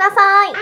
ださい。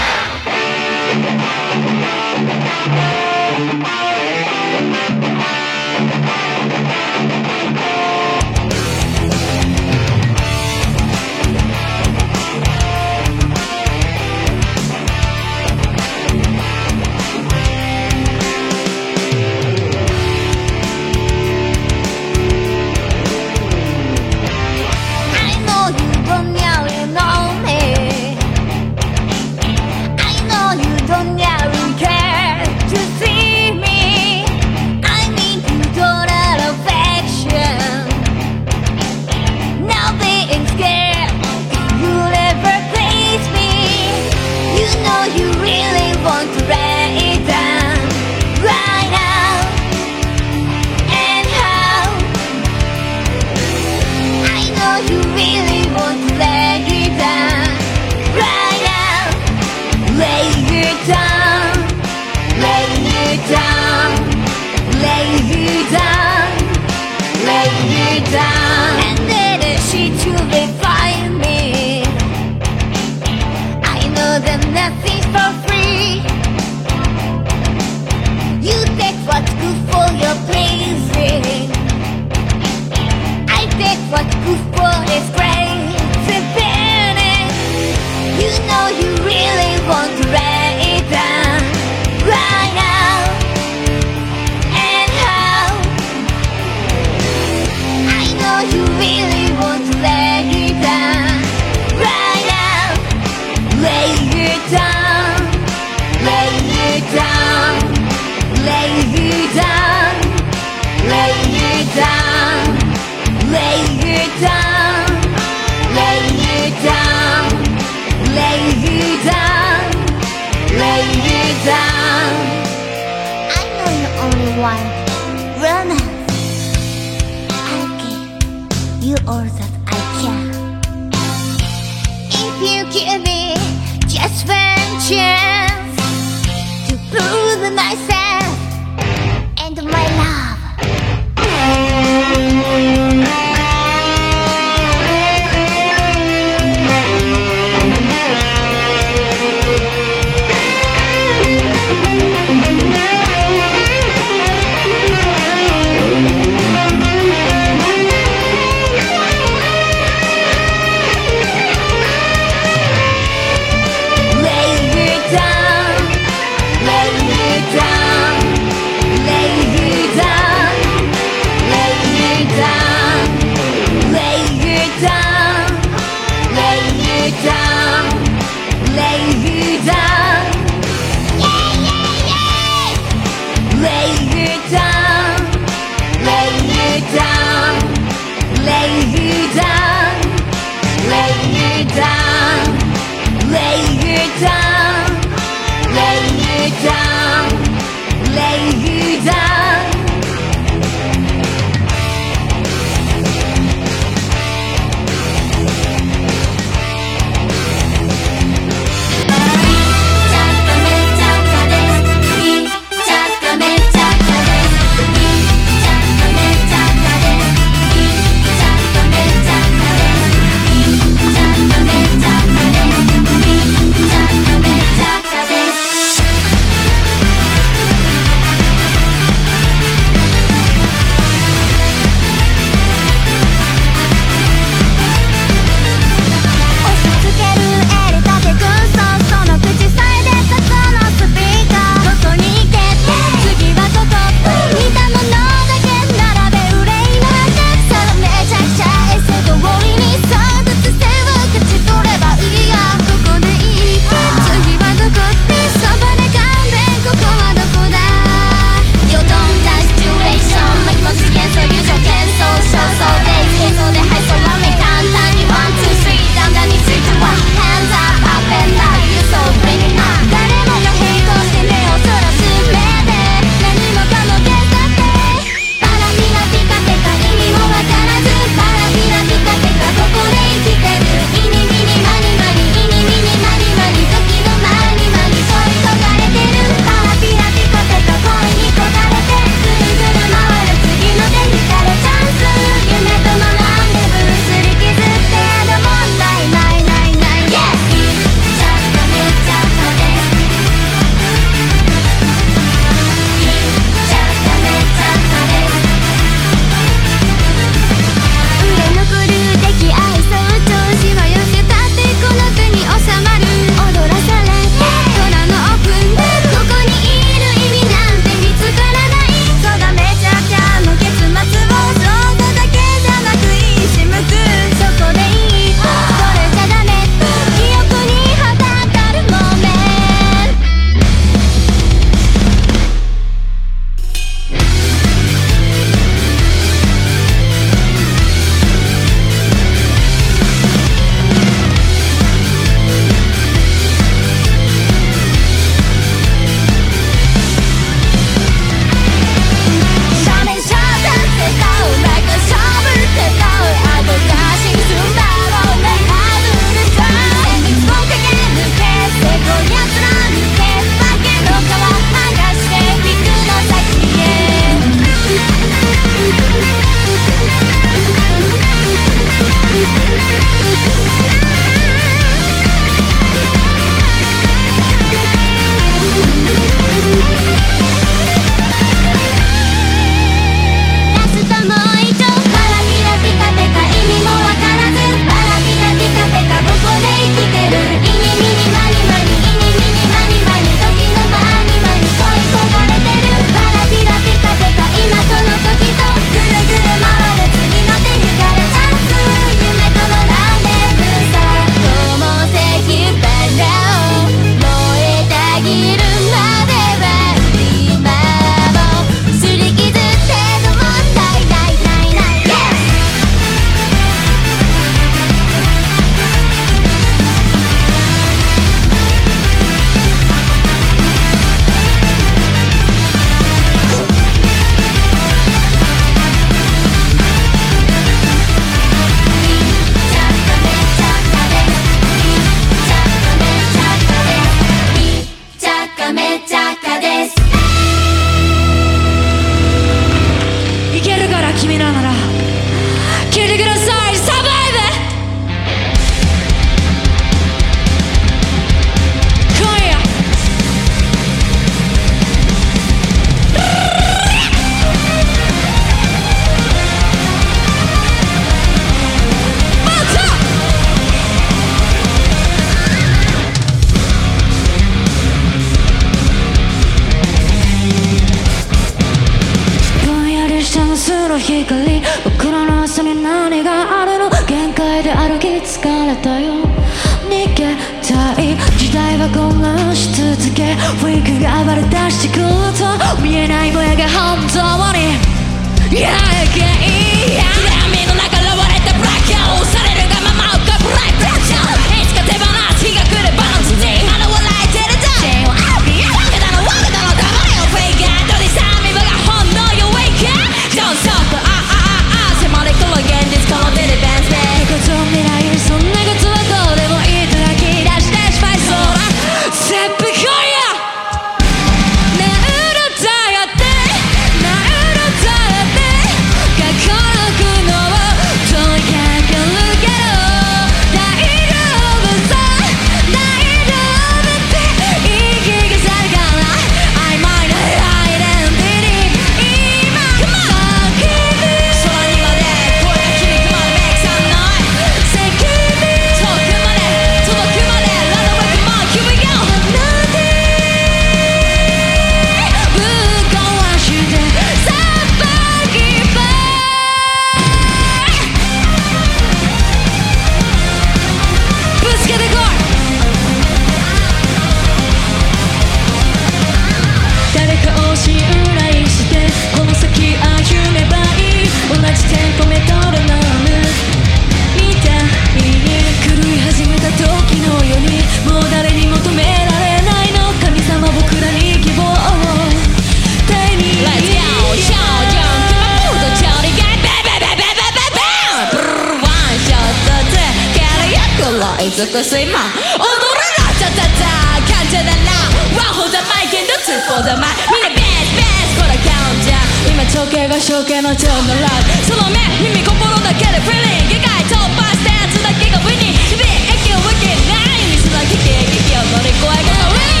続く睡魔踊るなチャチャチャ感謝だな。ワンホーザマイケンドツーフォーザマイみんなベースベースこれカウント今長兄が象形の蝶のラブその目耳心だけでフィーリング議会突破したやつだけがウィニー響き駅を受けないミスの危機危機を乗り越えこウィニー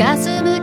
霞む、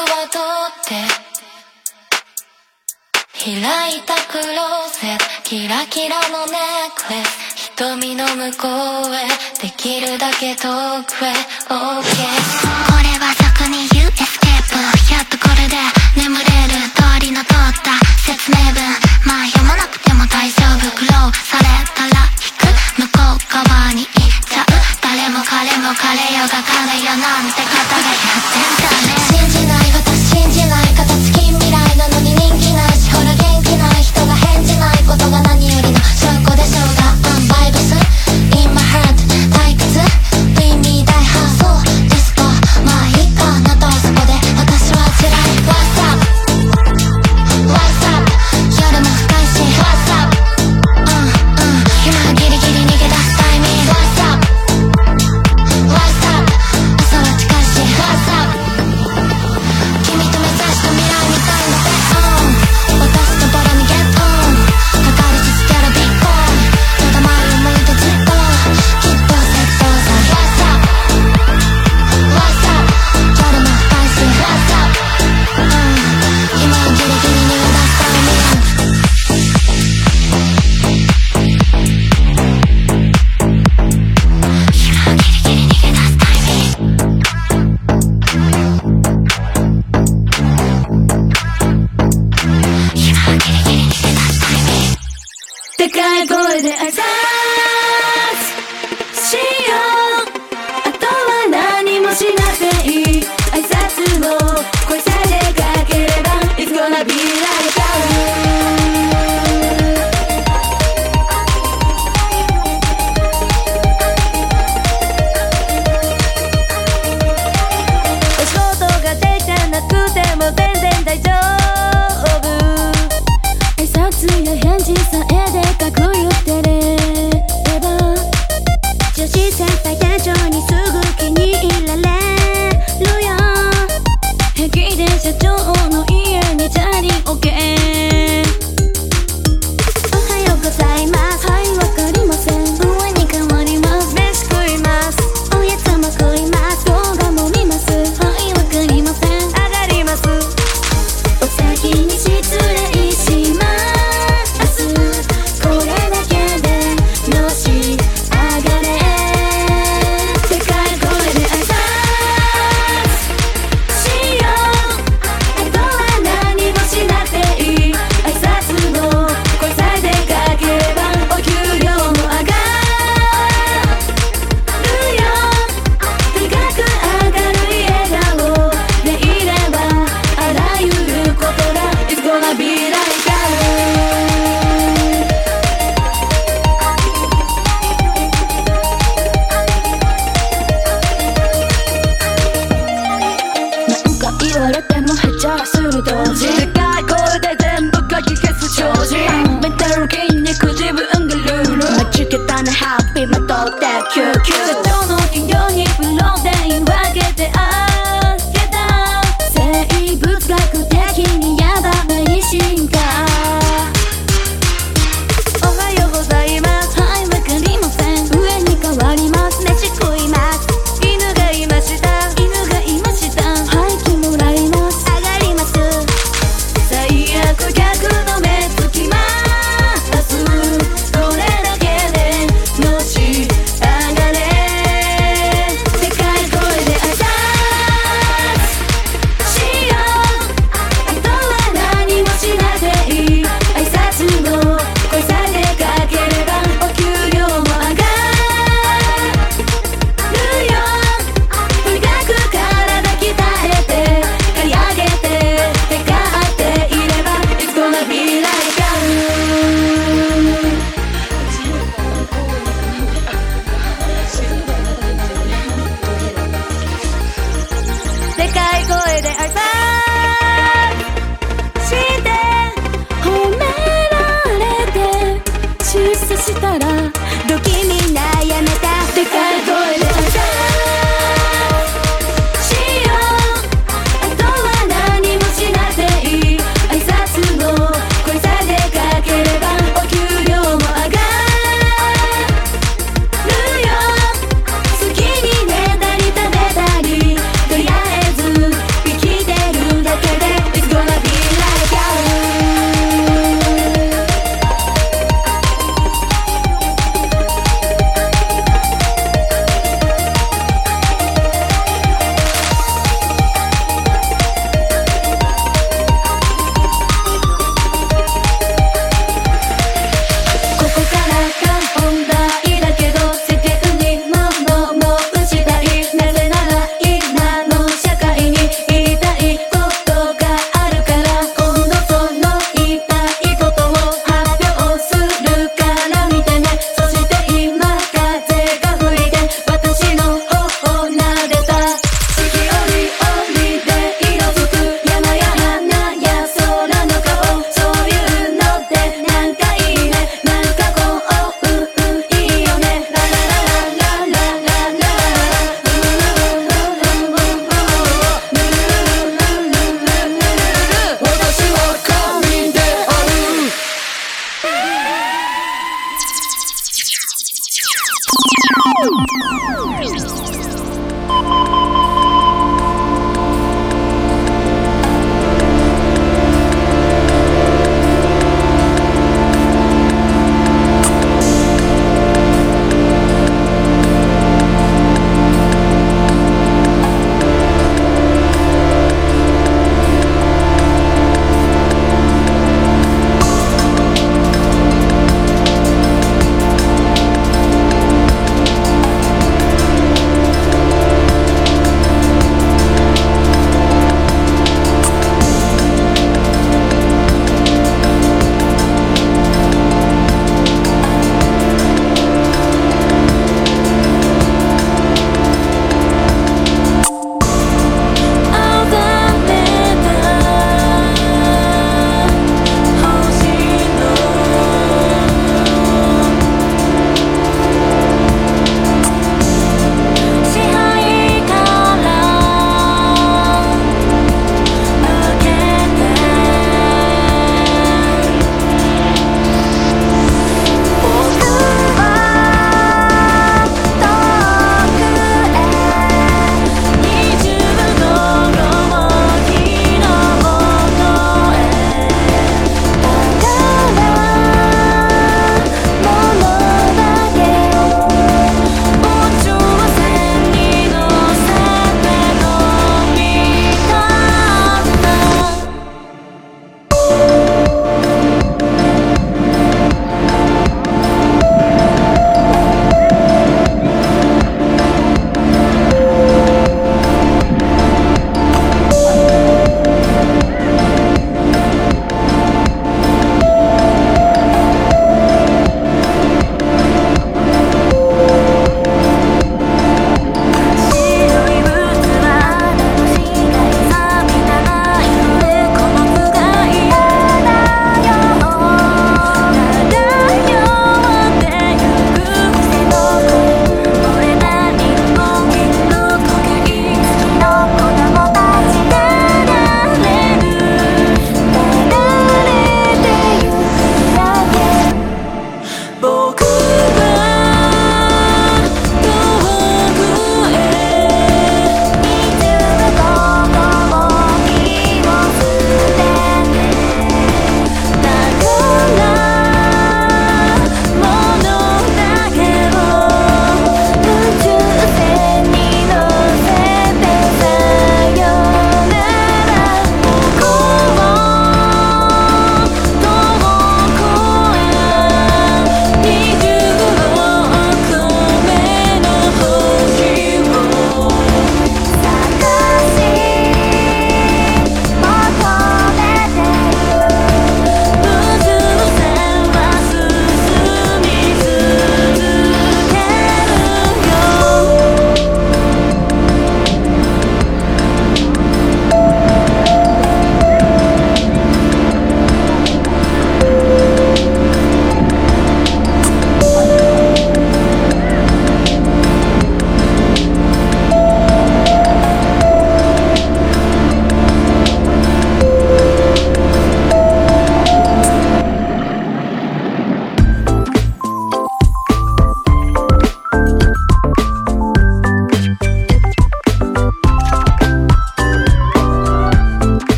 はって開いたクローゼットキラキラのネックレス瞳の向こうへできるだけ遠くへ OK これは俗に言うエスケープ。やっとこれで眠れる通りの通った説明文。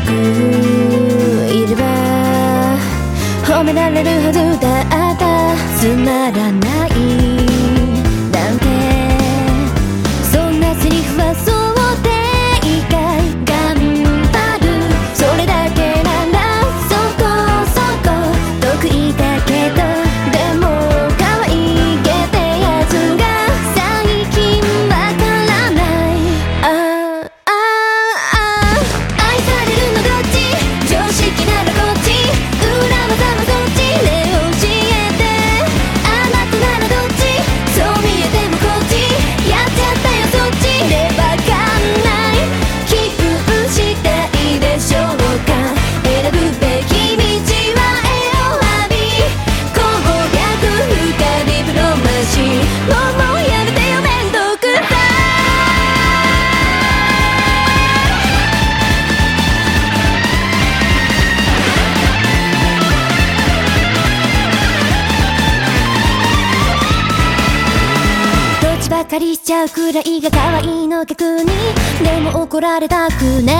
くいれば褒められるはずだったつまらないれたくね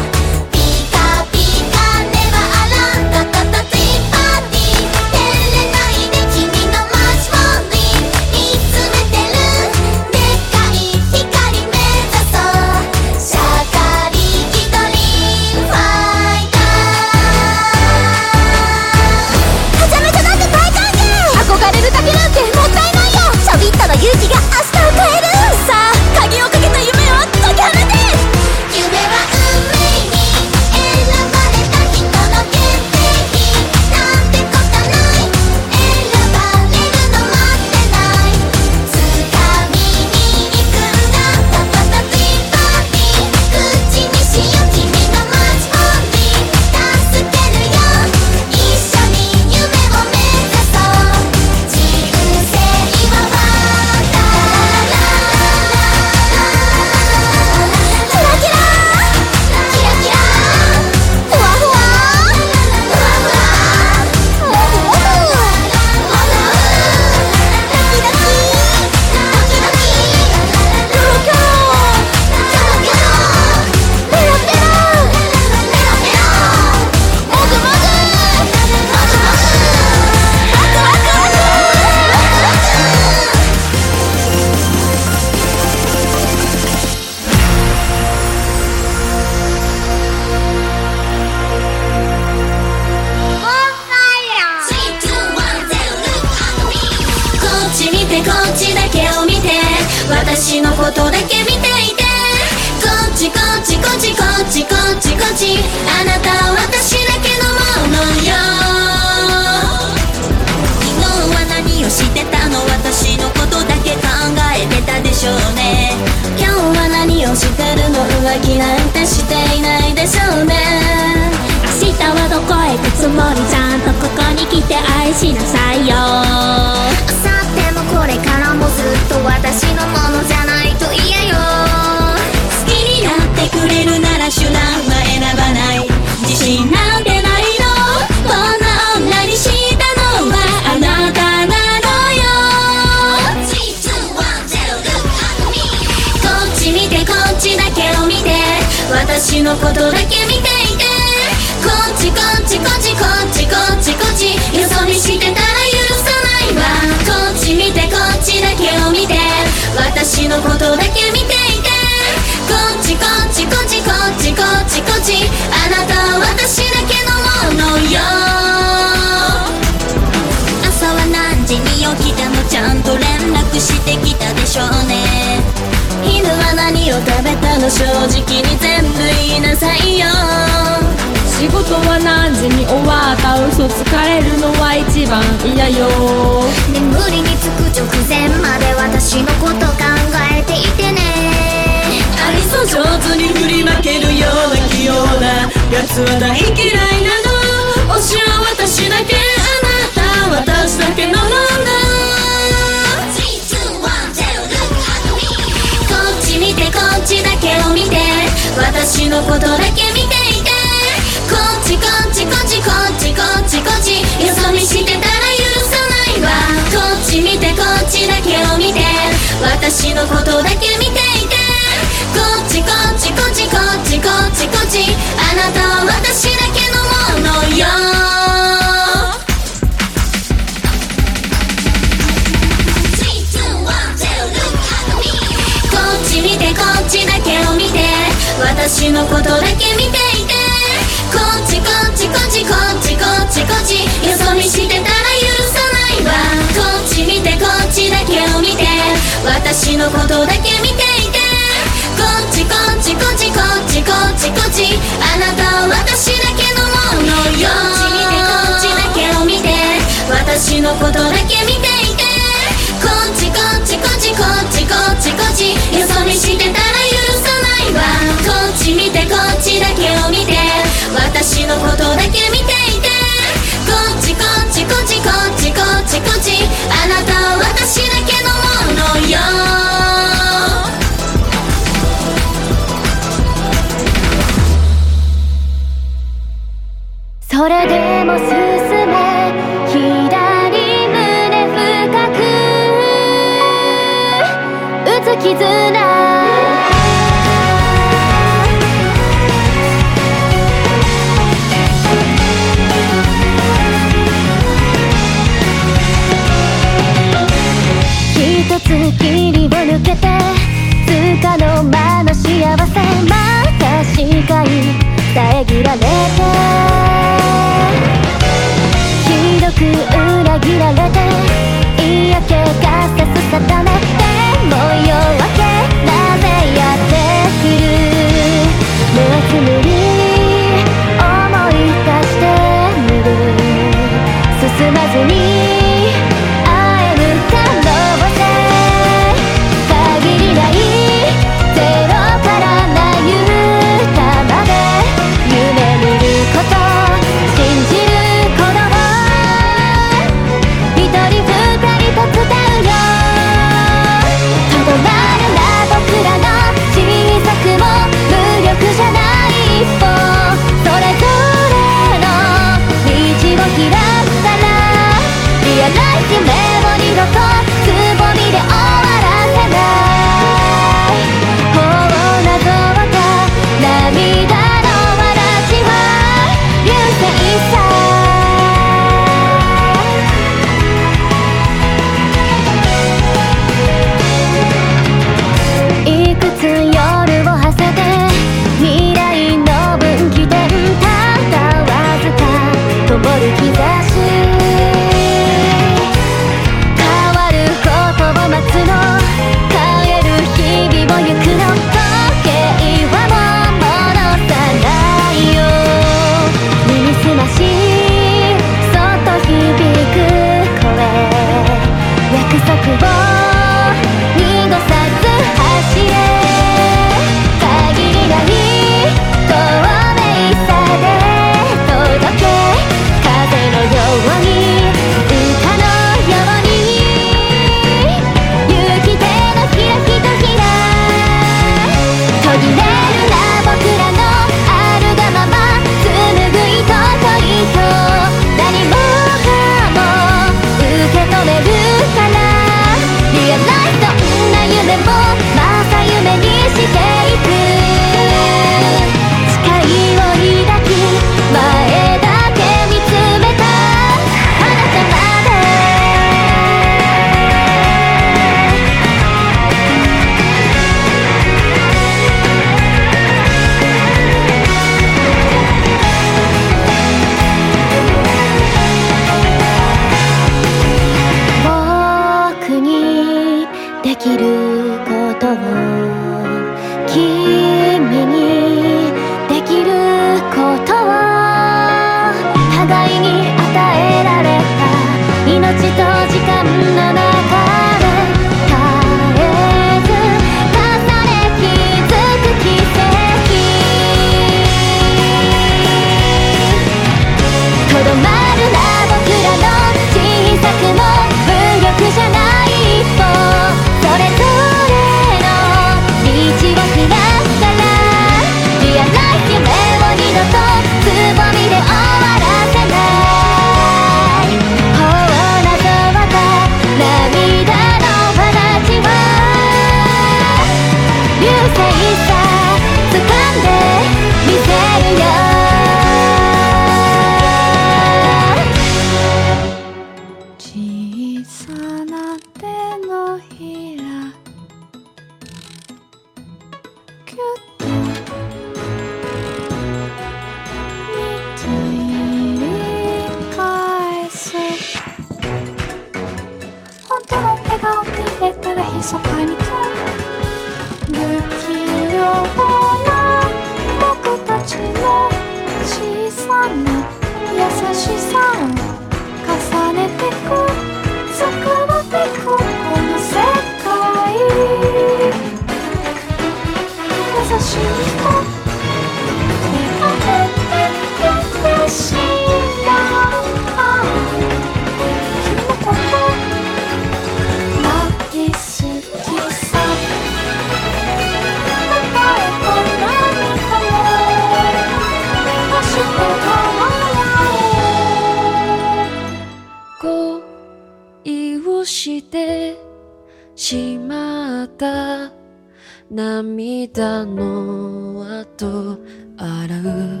涙の後洗う。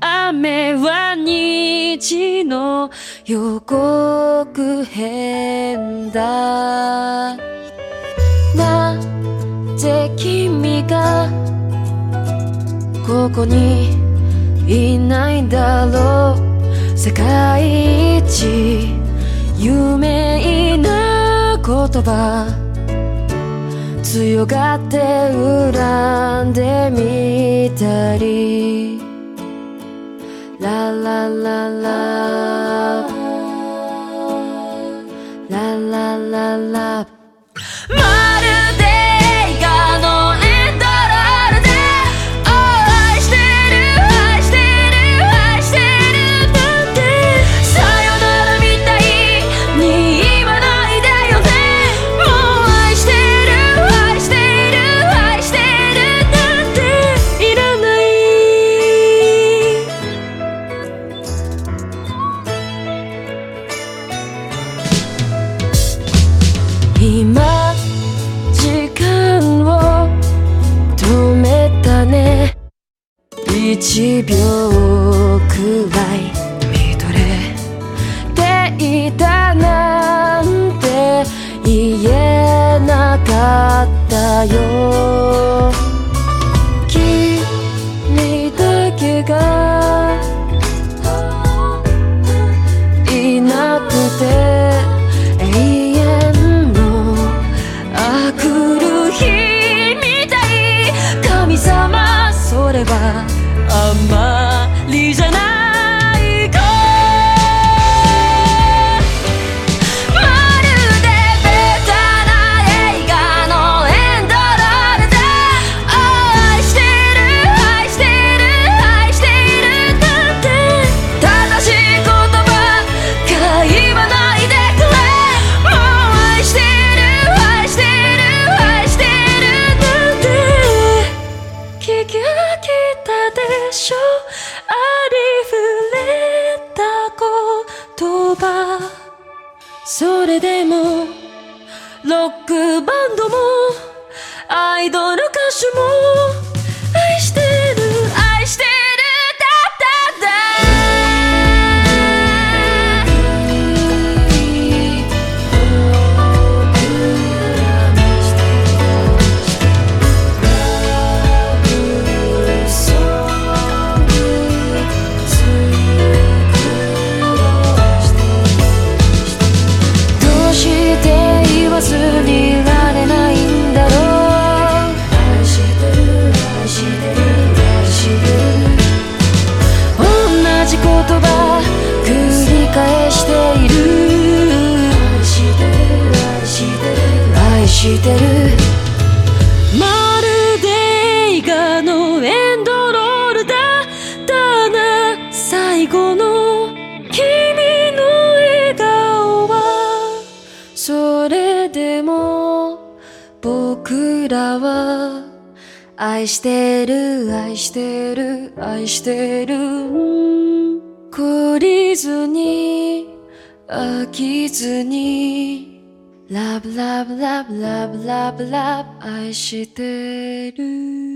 雨は日の予告編だ。なん君がここにいないだろう。世界一有名な言葉。強がって恨んでみたり。ララララ。ララララ。ラ1秒くらい見とれ。ていたなんて言えなかったよ。愛してる愛してる愛してる。懲りずに飽きずにラブラブラブラブラブラブ愛してる。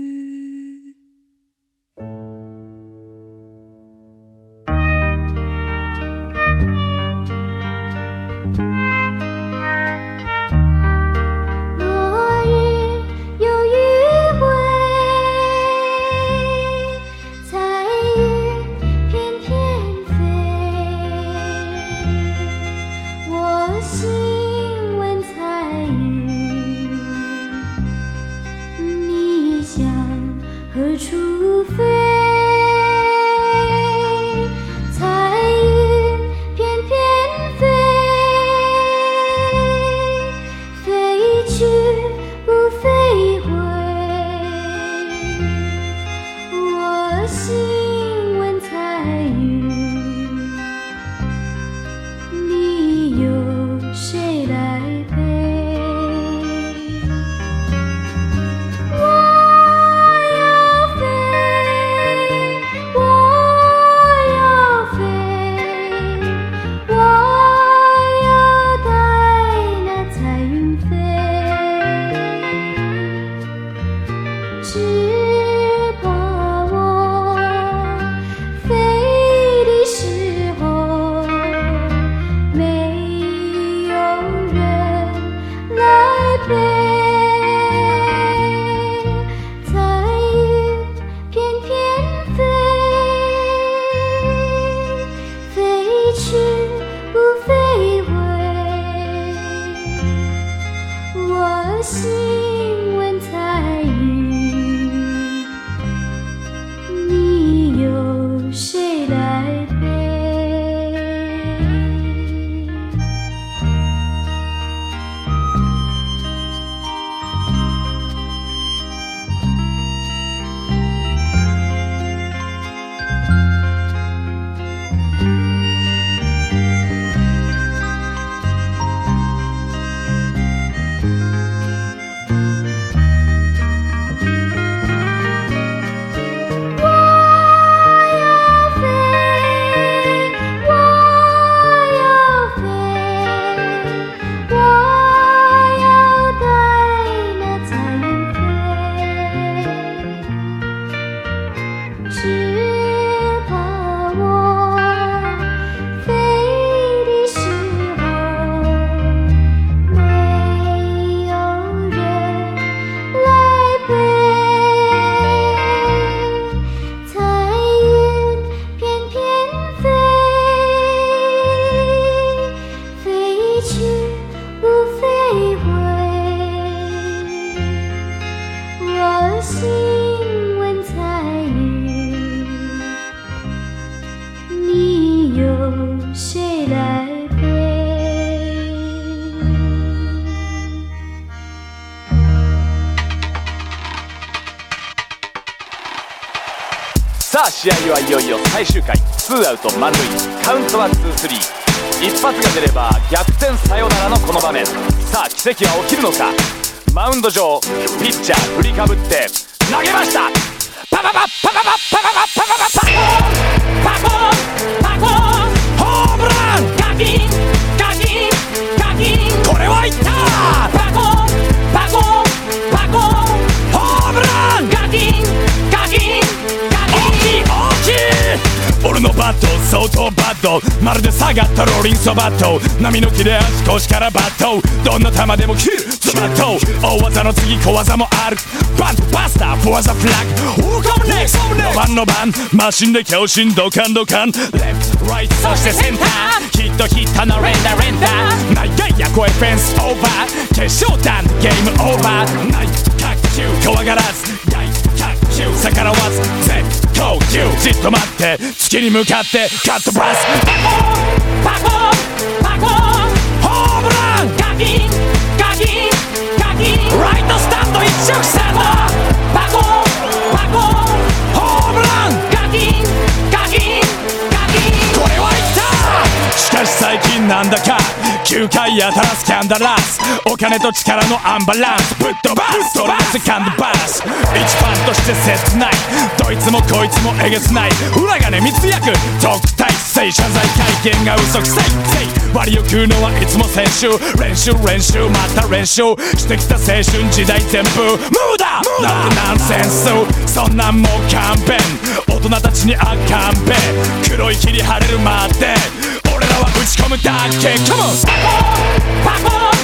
いよいよ最終回ツーアウト満塁カウントは23一発が出れば逆転サヨナラのこの場面。さあ奇跡は起きるのか？マウンド上ピッチャー振りかぶって投げました！トまるで下がったローリンソバット波の切れ足腰からバットどんな球でも切るズバット大技の次小技もある。バントバスターフォアザフラッグ。ウーカムネクスの番の番マシンで強心ドカンドカン。レフトライトそしてセンター。ヒットヒットの連打連打長いやこえフェンスオーバー。決勝弾ゲームオーバー。ナイト卓球怖がらず大卓球逆らわず絶好球じっと待って。月に向かってカットブラス。パコン。パコン。パコホームラン。ガキン。ガキン。ガキン。ライトスタン。ド一直線のパコン。パコホームラン。ガキン。ガキン。ガキン。これはいったしかし最近なんだか9回やたらスキャン。ダラスお金と力のアン。バラン。スぶっ飛ばすトラン。スカン。ドバス一ファン。として切ないいつもこいつもえげつない。裏金密約特待生謝罪会見が嘘くさい割りを食うのはいつも先週練習練習また練習してきた青春時代全部無駄なんてナンセンスそんなんもう勘弁大人たちにあかんべ黒い。霧晴れるまで俺らは打ち込むだけ Come on! パコン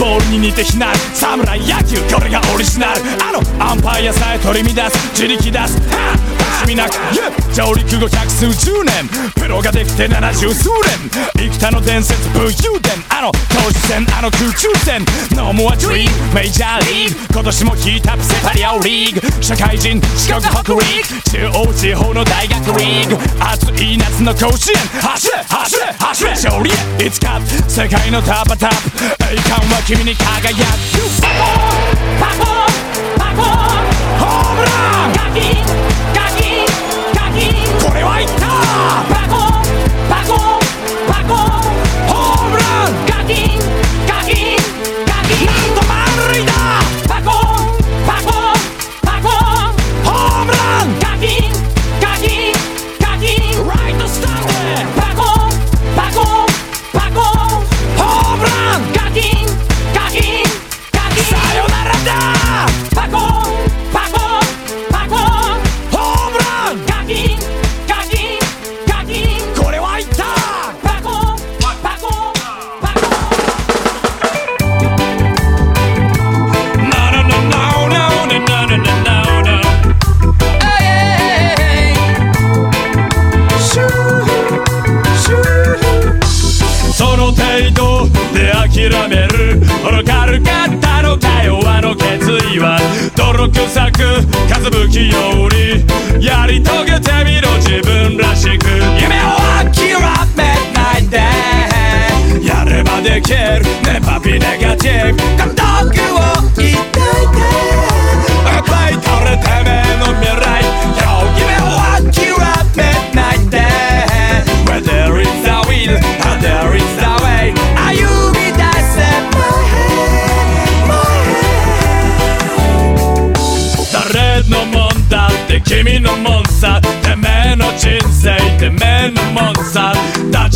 ボールに似て非なる侍野球これがオリジナル。あのアンパイアさえ取り乱す。自力出す。みなく。上陸後百数十年。プロができて七十数年。幾多の伝説武勇伝。あの投手戦あの空中戦。No more dream メジャーリーグ。今年もヒートアップセパリアオリーグ。社会人四国北陸中央地方の大学リーグ。暑い夏の甲子園。走れ走れ走れ。勝利へ。いつか世界のタップタップ。栄冠は君に輝く。パコンパコンパコン。ホームラン。ガキンガキンガキ fight! Ah! Back on!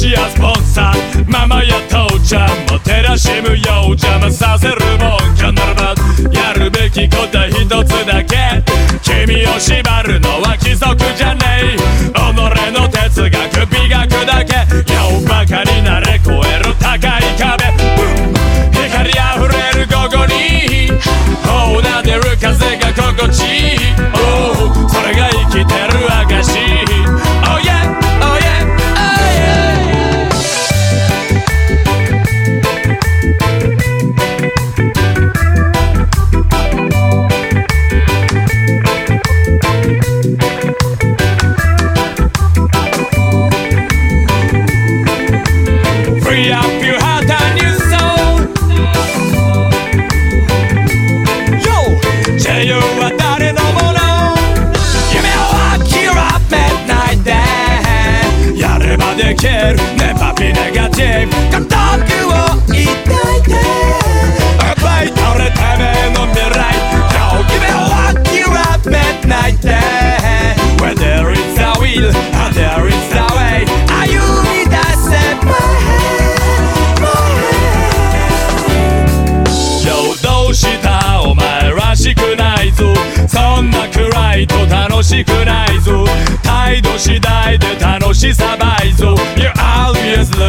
立ちやスポンサーママや父ちゃんも照らしむよう邪魔させるもん。かならばやるべきことは一つだけ。君を縛るのは貴族じゃねえ。己の哲学美学だけ。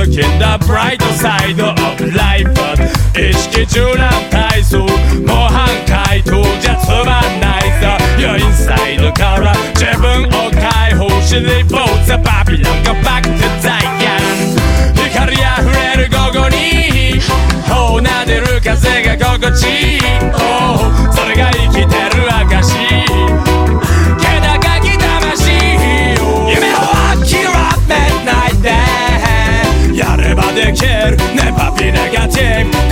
Looking the bright side of life. 意識中な体操模範解答じゃつまんないぞ You're inside から自分を解放しリポートバビロンがバックザイアン光あふれる午後に放なでる風が心地いいればできる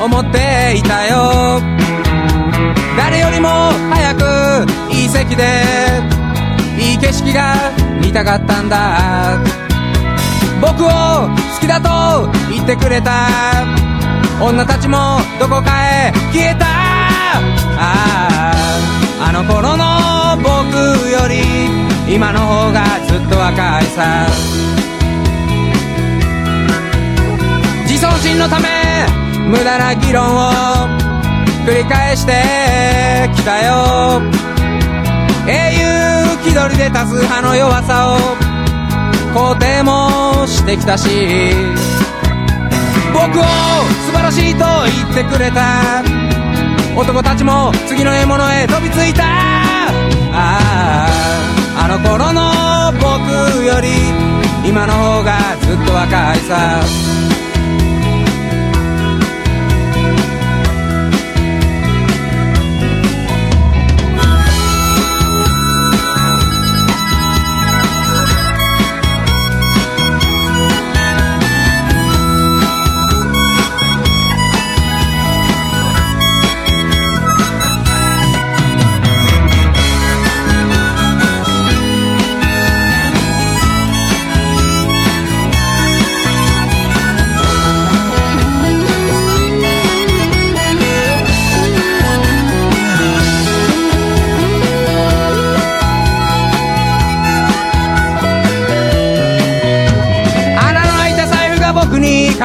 思っていたよ。誰よりも早くいい席でいい景色が見たかったんだ。僕を好きだと言ってくれた。女たちもどこかへ消えた。あああの頃の僕より今の方がずっと若いさ。自尊心のため無駄な議論を繰り返してきたよ。英雄気取りで多数派の弱さを肯定もしてきたし僕を素晴らしいと言ってくれた。男たちも次の獲物へ飛びついた。あああの頃の僕より今の方がずっと若いさ。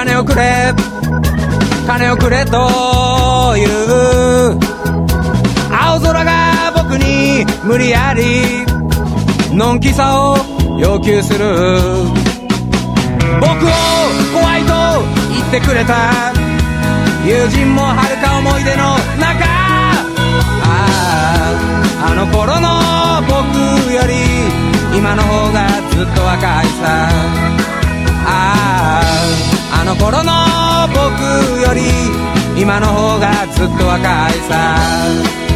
金をくれ。金をくれという。青空が僕に無理やり。のんきさを要求する。僕を怖いと言ってくれた。友人も遥か思い出の中。あああの頃の僕より今の方がずっと若いさ。あの頃の僕より今の方がずっと若いさ。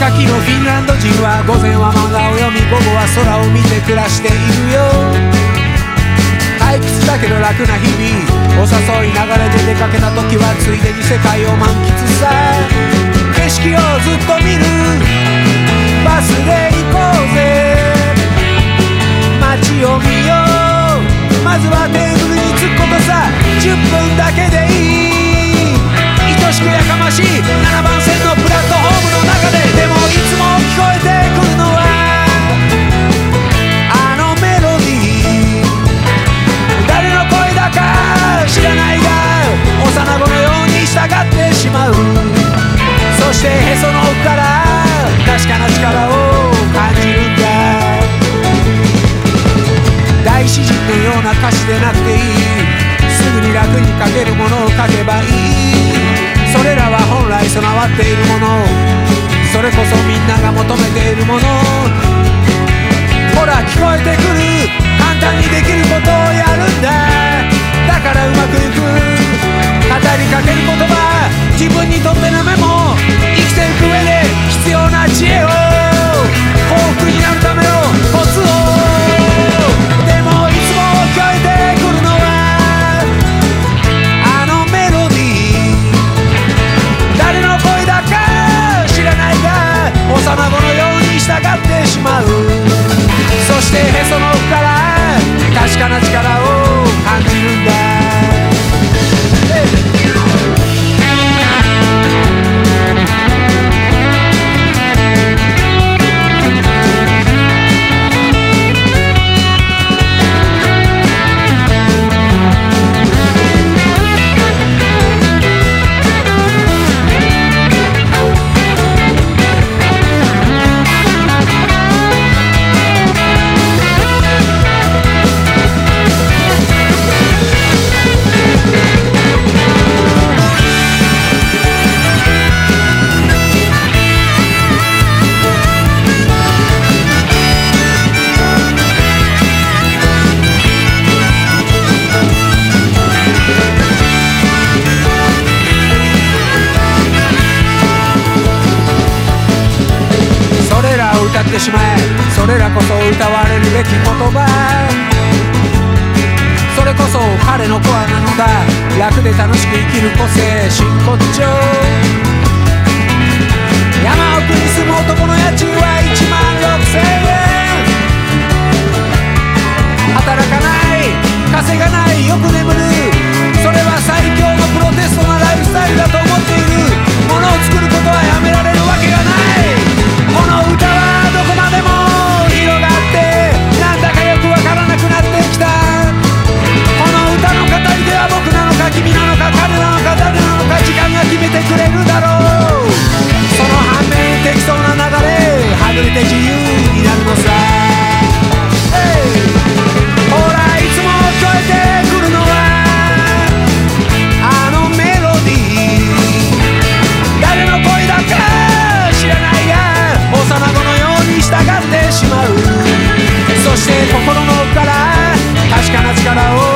絵描きのフィンランド人は午前は漫画を読み午後は空を見て暮らしているよ。退屈だけど楽な日々お誘い流れで出かけた時はついでに世界を満喫さ。景色をずっと見る。バスで行こうぜ。街を見よう。まずはテーブルに着くことさ。10分だけでいい。愛しくやかましい。7番線のプラットホーム。の中ででもいつも聞こえてくるのはあのメロディー誰の声だか知らないが幼子のように従ってしまう。そしてへその奥から確かな力を感じるんだ。大詩人のような歌詞でなくていい。すぐに楽に書けるものを書けばいい。それらは本来備わっているもの。それこそみんなが求めているもの。ほら聞こえてくる。簡単にできることをやるんだ。だからうまくいく。語りかける言葉。自分にとってのメモ。生きていく上で必要な知恵を。幸福になるためのコツを。幼子のように従ってしまう。そしてへその奥から確かな力を感じるんだ。べき言葉。それこそ彼のコアなのだ。楽で楽しく生きる個性真骨頂。山奥に住む男の家賃は1万6000円働かない稼がないよく眠る。それは最強のプロテストなライフスタイルだと思っている。ものを作ることはが君なのか彼なのか誰なのか時間が決めてくれるだろう。その反面適当な流れはぐれて自由になるのさ、hey! ほらいつも聞こえてくるのはあのメロディー。誰の声だか知らないが幼子のように従ってしまう。そして心の奥から確かな力を